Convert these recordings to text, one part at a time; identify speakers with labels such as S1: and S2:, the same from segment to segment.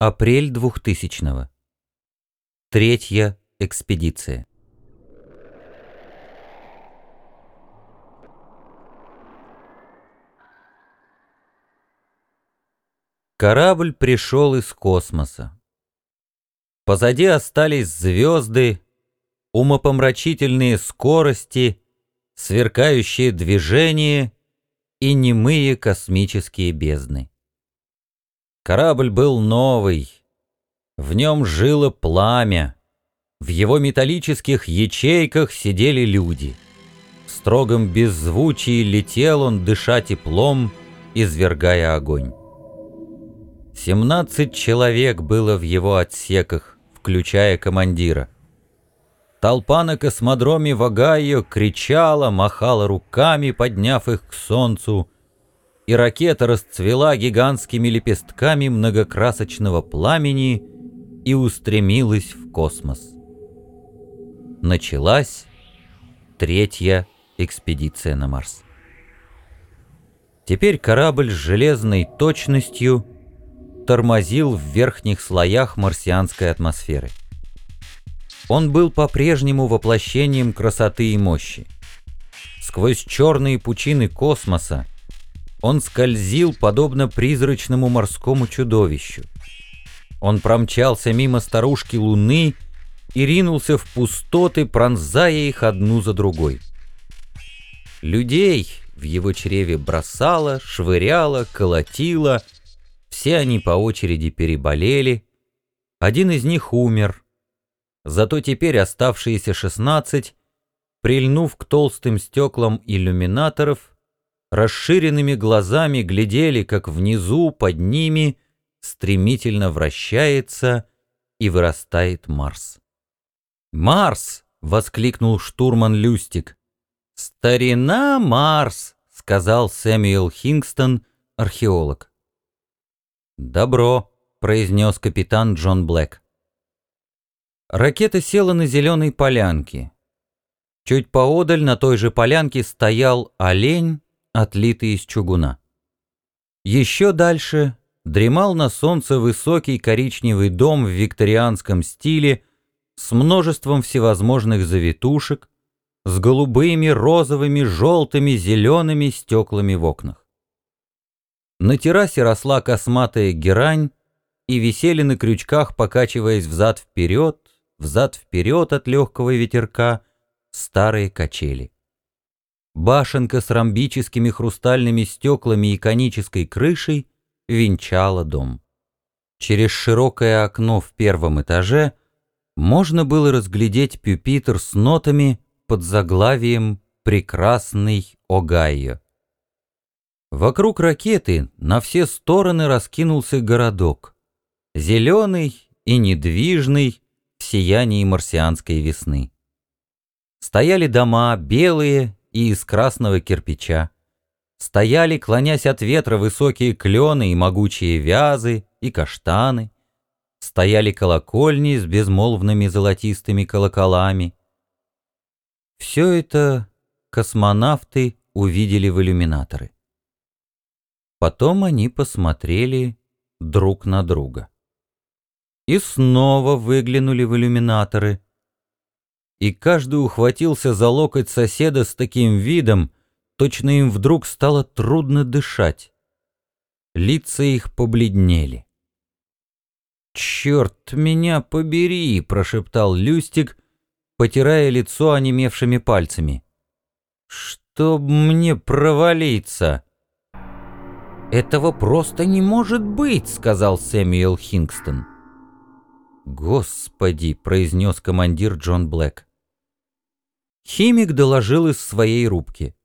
S1: Апрель 2000-го. Третья экспедиция. Корабль пришел из космоса. Позади остались звезды, умопомрачительные скорости, сверкающие движения и немые космические бездны. Корабль был новый, в нем жило пламя, в его металлических ячейках сидели люди. В строгом беззвучии летел он, дыша теплом, извергая огонь. Семнадцать человек было в его отсеках, включая командира. Толпа на космодроме в кричала, махала руками, подняв их к солнцу, и ракета расцвела гигантскими лепестками многокрасочного пламени и устремилась в космос. Началась третья экспедиция на Марс. Теперь корабль с железной точностью — тормозил в верхних слоях марсианской атмосферы. Он был по-прежнему воплощением красоты и мощи. Сквозь черные пучины космоса он скользил, подобно призрачному морскому чудовищу. Он промчался мимо старушки Луны и ринулся в пустоты, пронзая их одну за другой. Людей в его чреве бросало, швыряло, колотило — все они по очереди переболели, один из них умер. Зато теперь оставшиеся шестнадцать, прильнув к толстым стеклам иллюминаторов, расширенными глазами глядели, как внизу, под ними, стремительно вращается и вырастает Марс. «Марс!» — воскликнул штурман Люстик. «Старина Марс!» — сказал Сэмюэл Хингстон, археолог. «Добро», — произнес капитан Джон Блэк. Ракета села на зеленой полянке. Чуть поодаль на той же полянке стоял олень, отлитый из чугуна. Еще дальше дремал на солнце высокий коричневый дом в викторианском стиле с множеством всевозможных завитушек, с голубыми, розовыми, желтыми, зелеными стеклами в окнах. На террасе росла косматая герань, и висели на крючках, покачиваясь взад-вперед, взад-вперед от легкого ветерка, старые качели. Башенка с ромбическими хрустальными стеклами и конической крышей венчала дом. Через широкое окно в первом этаже можно было разглядеть пюпитр с нотами под заглавием «Прекрасный Огайо». Вокруг ракеты на все стороны раскинулся городок. Зеленый и недвижный в сиянии марсианской весны. Стояли дома белые и из красного кирпича. Стояли, клонясь от ветра, высокие клены и могучие вязы и каштаны. Стояли колокольни с безмолвными золотистыми колоколами. Все это космонавты увидели в иллюминаторы. Потом они посмотрели друг на друга. И снова выглянули в иллюминаторы. И каждый ухватился за локоть соседа с таким видом, точно им вдруг стало трудно дышать. Лица их побледнели. «Черт меня побери!» — прошептал Люстик, потирая лицо онемевшими пальцами. «Чтоб мне провалиться!» «Этого просто не может быть», — сказал Сэмюэл Хингстон. «Господи», — произнес командир Джон Блэк. Химик доложил из своей рубки.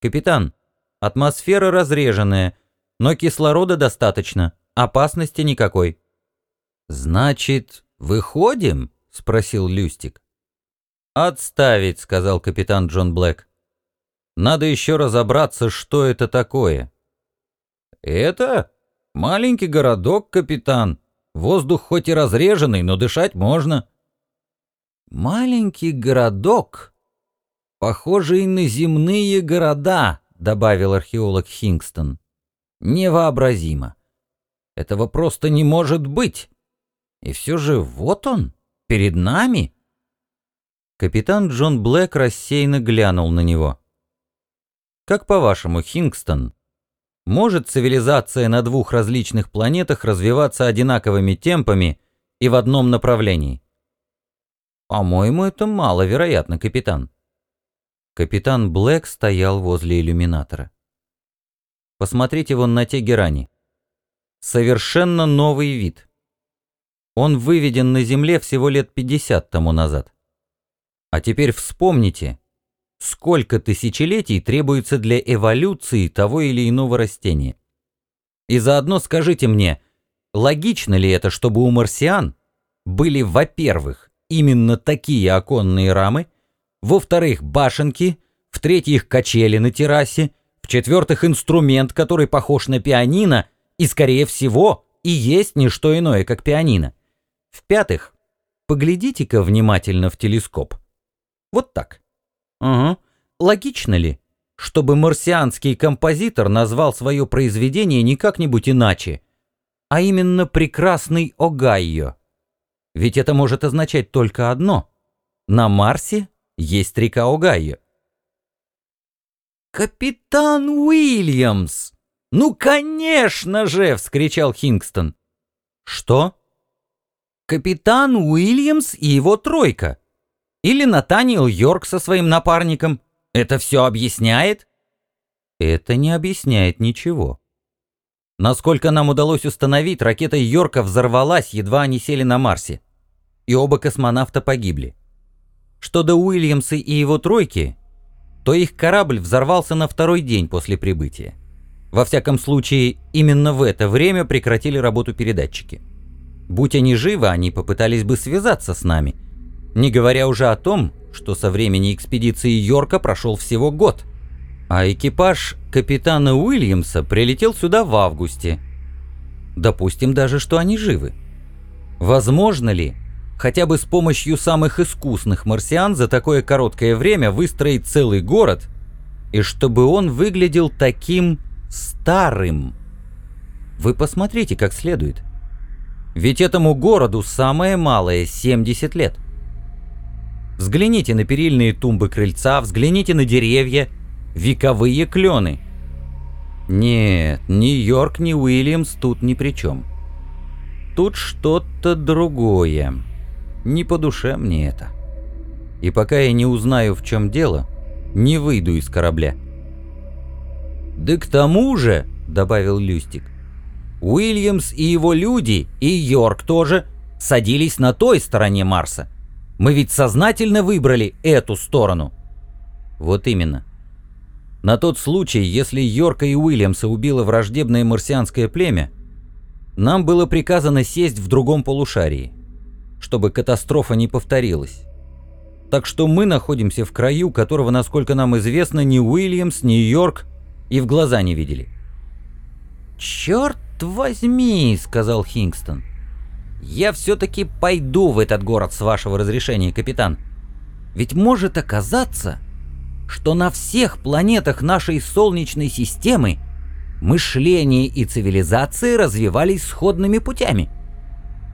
S1: «Капитан, атмосфера разреженная, но кислорода достаточно, опасности никакой». «Значит, выходим?» — спросил Люстик. «Отставить», — сказал капитан Джон Блэк. «Надо еще разобраться, что это такое». «Это? Маленький городок, капитан. Воздух хоть и разреженный, но дышать можно». «Маленький городок, похожий на земные города», — добавил археолог Хингстон. «Невообразимо. Этого просто не может быть. И все же вот он, перед нами. Капитан Джон Блэк рассеянно глянул на него. Как по-вашему, Хингстон, может цивилизация на двух различных планетах развиваться одинаковыми темпами и в одном направлении? По-моему, это маловероятно, капитан. Капитан Блэк стоял возле иллюминатора. Посмотрите вон на те герани. Совершенно новый вид. Он выведен на Земле всего лет 50 тому назад. А теперь вспомните, сколько тысячелетий требуется для эволюции того или иного растения. И заодно скажите мне, логично ли это, чтобы у марсиан были, во-первых, именно такие оконные рамы, во-вторых, башенки, в-третьих, качели на террасе, в-четвертых, инструмент, который похож на пианино и, скорее всего, и есть не что иное, как пианино. В-пятых, поглядите-ка внимательно в телескоп. Вот так. Угу. Логично ли, чтобы марсианский композитор назвал свое произведение не как-нибудь иначе, а именно «Прекрасный Огайо»? Ведь это может означать только одно. На Марсе есть река Огайо. «Капитан Уильямс! Ну, конечно же!» — вскричал Хингстон. «Что?» «Капитан Уильямс и его тройка. Или Натаниэл Йорк со своим напарником. Это все объясняет?» «Это не объясняет ничего. Насколько нам удалось установить, ракета Йорка взорвалась, едва они сели на Марсе. И оба космонавта погибли. Что до Уильямса и его тройки, то их корабль взорвался на второй день после прибытия. Во всяком случае, именно в это время прекратили работу передатчики. Будь они живы, они попытались бы связаться с нами. Не говоря уже о том, что со времени экспедиции Йорка прошел всего год. А экипаж капитана Уильямса прилетел сюда в августе. Допустим даже, что они живы. Возможно ли, хотя бы с помощью самых искусных марсиан за такое короткое время выстроить целый город, и чтобы он выглядел таким старым. Вы посмотрите как следует. Ведь этому городу самое малое 70 лет. Взгляните на перильные тумбы крыльца, взгляните на деревья, вековые клены. Нет, ни Йорк, ни Уильямс тут ни при чем. Тут что-то другое. Не по душе мне это. И пока я не узнаю, в чем дело, не выйду из корабля. «Да к тому же», — добавил Люстик, — «Уильямс и его люди, и Йорк тоже, садились на той стороне Марса. Мы ведь сознательно выбрали эту сторону». «Вот именно. На тот случай, если Йорка и Уильямса убило враждебное марсианское племя, нам было приказано сесть в другом полушарии чтобы катастрофа не повторилась. Так что мы находимся в краю, которого, насколько нам известно, ни Уильямс, ни Йорк и в глаза не видели. «Черт возьми!» — сказал Хингстон. «Я все-таки пойду в этот город с вашего разрешения, капитан. Ведь может оказаться, что на всех планетах нашей Солнечной системы мышление и цивилизация развивались сходными путями».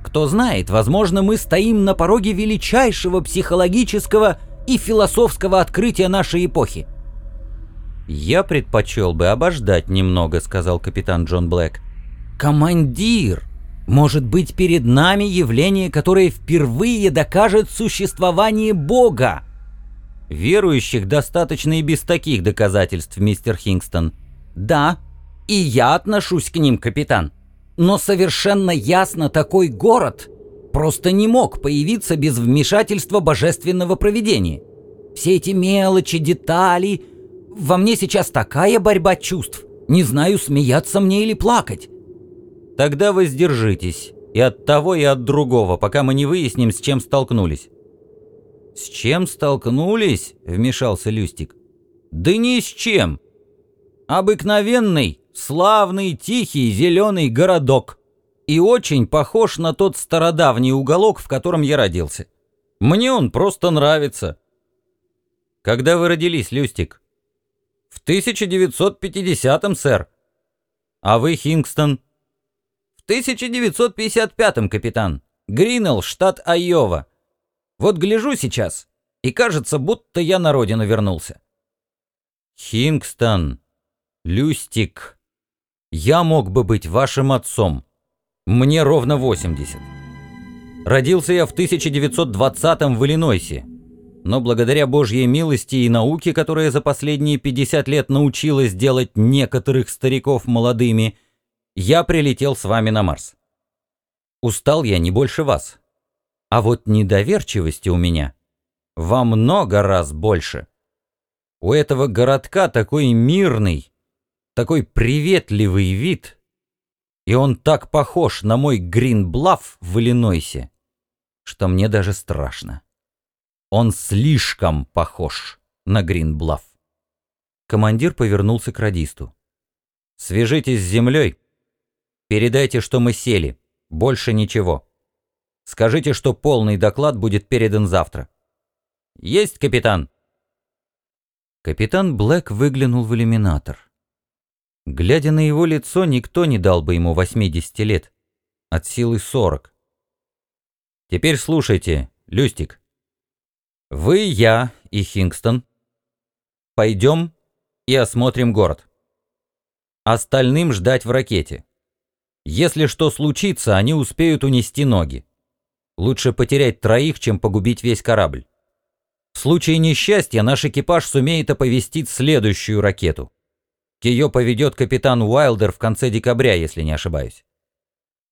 S1: Кто знает, возможно, мы стоим на пороге величайшего психологического и философского открытия нашей эпохи. «Я предпочел бы обождать немного», — сказал капитан Джон Блэк. «Командир! Может быть, перед нами явление, которое впервые докажет существование Бога?» «Верующих достаточно и без таких доказательств, мистер Хингстон». «Да, и я отношусь к ним, капитан. Но совершенно ясно такой город просто не мог появиться без вмешательства божественного провидения. Все эти мелочи, детали... Во мне сейчас такая борьба чувств. Не знаю, смеяться мне или плакать. Тогда воздержитесь. И от того, и от другого, пока мы не выясним, с чем столкнулись. «С чем столкнулись?» — вмешался Люстик. «Да ни с чем. Обыкновенный, славный, тихий, зеленый городок. И очень похож на тот стародавний уголок, в котором я родился. Мне он просто нравится. Когда вы родились, Люстик? В 1950-м, сэр. А вы, Хингстон? В
S2: 1955-м, капитан. Гринелл, штат Айова. Вот гляжу сейчас, и кажется, будто я на родину вернулся.
S1: Хингстон, Люстик, я мог бы быть вашим отцом. Мне ровно 80. Родился я в 1920-м в Иллинойсе, но благодаря Божьей милости и науке, которая за последние 50 лет научилась делать некоторых стариков молодыми, я прилетел с вами на Марс. Устал я не больше вас. А вот недоверчивости у меня во много раз больше. У этого городка такой мирный, такой приветливый вид, и он так похож на мой Гринблафф в Иллинойсе, что мне даже страшно. Он слишком похож на Гринблафф. Командир повернулся к радисту. «Свяжитесь с землей. Передайте, что мы сели. Больше ничего. Скажите, что полный доклад будет передан завтра. Есть, капитан. Капитан Блэк выглянул в иллюминатор. Глядя на его лицо, никто не дал бы ему 80 лет. От силы 40. Теперь слушайте, Люстик. Вы, я и Хингстон пойдем и осмотрим город. Остальным ждать в ракете. Если что случится, они успеют унести ноги. Лучше потерять троих, чем погубить весь корабль. В случае несчастья наш экипаж сумеет оповестить следующую ракету. Ее поведет капитан Уайлдер в конце декабря, если не ошибаюсь.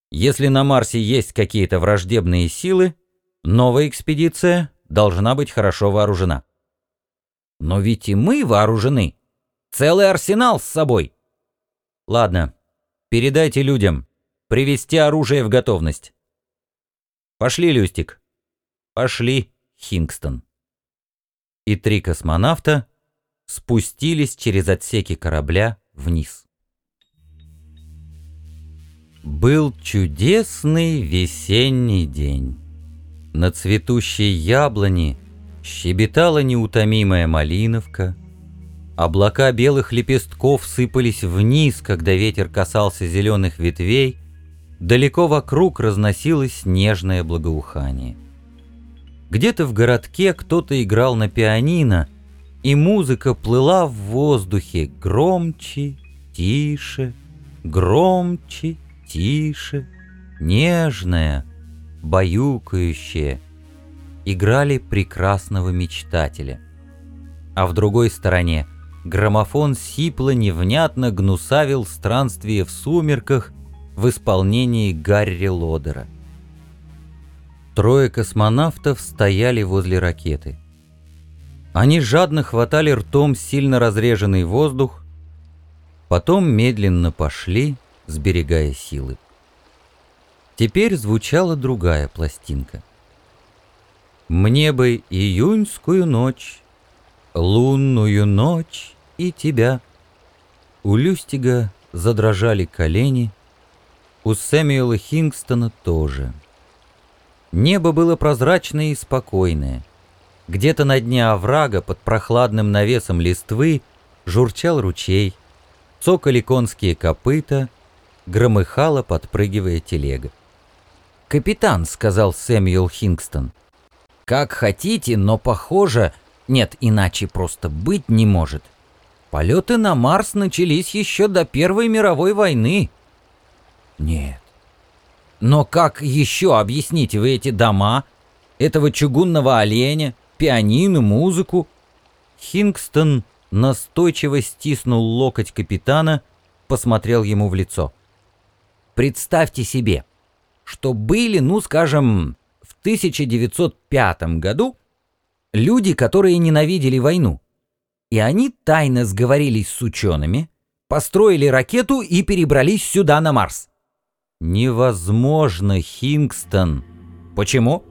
S1: Если на Марсе есть какие-то враждебные силы, новая экспедиция должна быть хорошо вооружена. Но ведь и мы вооружены. Целый арсенал с собой. Ладно, передайте людям. Привести оружие в готовность. Пошли, Люстик. Пошли, Хингстон. И три космонавта спустились через отсеки корабля вниз. Был чудесный весенний день. На цветущей яблони щебетала неутомимая малиновка, облака белых лепестков сыпались вниз, когда ветер касался зеленых ветвей, Далеко вокруг разносилось нежное благоухание. Где-то в городке кто-то играл на пианино, и музыка плыла в воздухе громче, тише, громче, тише, нежная, баюкающая. Играли прекрасного мечтателя. А в другой стороне граммофон сипло невнятно гнусавил странствие в сумерках в исполнении Гарри Лодера. Трое космонавтов стояли возле ракеты. Они жадно хватали ртом сильно разреженный воздух, потом медленно пошли, сберегая силы. Теперь звучала другая пластинка. «Мне бы июньскую ночь, лунную ночь и тебя». У Люстига задрожали колени, у Сэмюэла Хингстона тоже. Небо было прозрачное и спокойное. Где-то на дне оврага под прохладным навесом листвы журчал ручей, цокали конские копыта, громыхала, подпрыгивая телега. «Капитан», — сказал Сэмюэл Хингстон, — «как хотите, но похоже, нет, иначе просто быть не может. Полеты на Марс начались еще до Первой мировой войны». Нет. Но как еще объясните вы эти дома, этого чугунного оленя, пианино, музыку? Хингстон настойчиво стиснул локоть капитана, посмотрел ему в лицо. Представьте себе, что были, ну скажем, в 1905 году люди, которые ненавидели войну. И они тайно сговорились с учеными, построили ракету и перебрались сюда на Марс. Невозможно, Хингстон. Почему?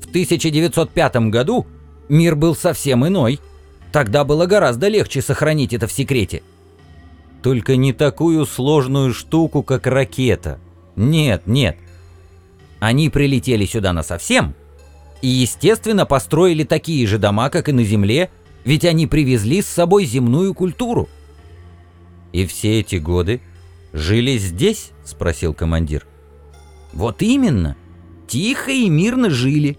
S1: В 1905 году мир был совсем иной. Тогда было гораздо легче сохранить это в секрете. Только не такую сложную штуку, как ракета. Нет, нет. Они прилетели сюда насовсем и, естественно, построили такие же дома, как и на Земле, ведь они привезли с собой земную культуру. И все эти годы «Жили здесь?» — спросил командир.
S2: Вот именно. Тихо и мирно жили.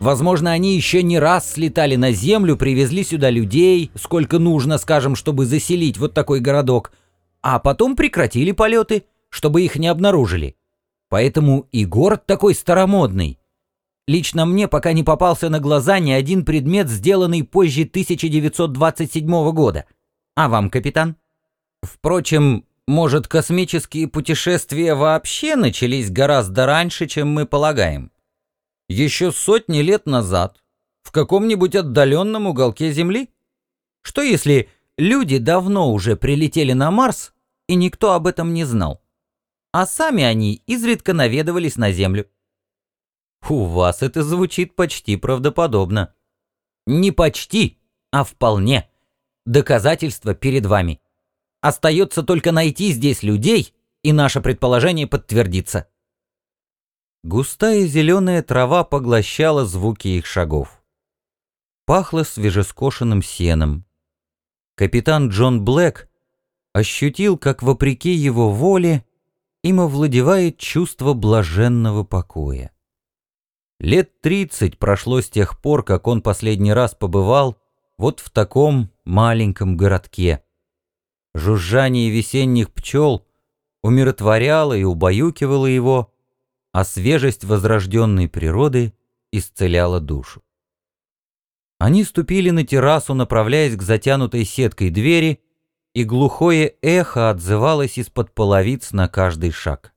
S2: Возможно, они еще не раз слетали на землю, привезли сюда людей, сколько нужно, скажем, чтобы заселить вот такой городок, а потом прекратили полеты, чтобы их не обнаружили. Поэтому и город такой старомодный. Лично мне пока не попался на глаза ни один предмет, сделанный позже 1927 года. А вам, капитан? Впрочем, может, космические путешествия вообще начались гораздо раньше, чем мы полагаем? Еще сотни лет назад, в каком-нибудь отдаленном уголке Земли? Что если люди давно уже прилетели на Марс, и никто об этом не знал? А сами они изредка наведывались на Землю.
S1: У вас это звучит почти правдоподобно.
S2: Не почти, а вполне. Доказательства перед вами. Остается только найти здесь людей, и наше предположение подтвердится.
S1: Густая зеленая трава поглощала звуки их шагов. Пахло свежескошенным сеном. Капитан Джон Блэк ощутил, как вопреки его воле им овладевает чувство блаженного покоя. Лет тридцать прошло с тех пор, как он последний раз побывал вот в таком маленьком городке. Жужжание весенних пчел умиротворяло и убаюкивало его, а свежесть возрожденной природы исцеляла душу. Они ступили на террасу, направляясь к затянутой сеткой двери, и глухое эхо отзывалось из-под половиц на каждый шаг.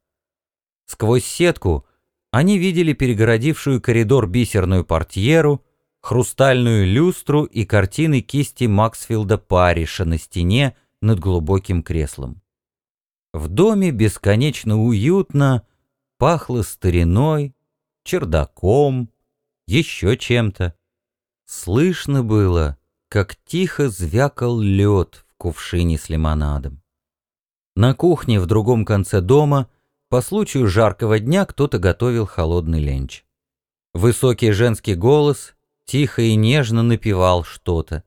S1: Сквозь сетку они видели перегородившую коридор бисерную портьеру, хрустальную люстру и картины кисти Максфилда Париша на стене над глубоким креслом. В доме бесконечно уютно пахло стариной, чердаком, еще чем-то. Слышно было, как тихо звякал лед в кувшине с лимонадом. На кухне в другом конце дома по случаю жаркого дня кто-то готовил холодный ленч. Высокий женский голос тихо и нежно напевал что-то.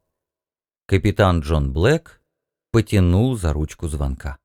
S1: Капитан Джон Блэк потянул за ручку звонка.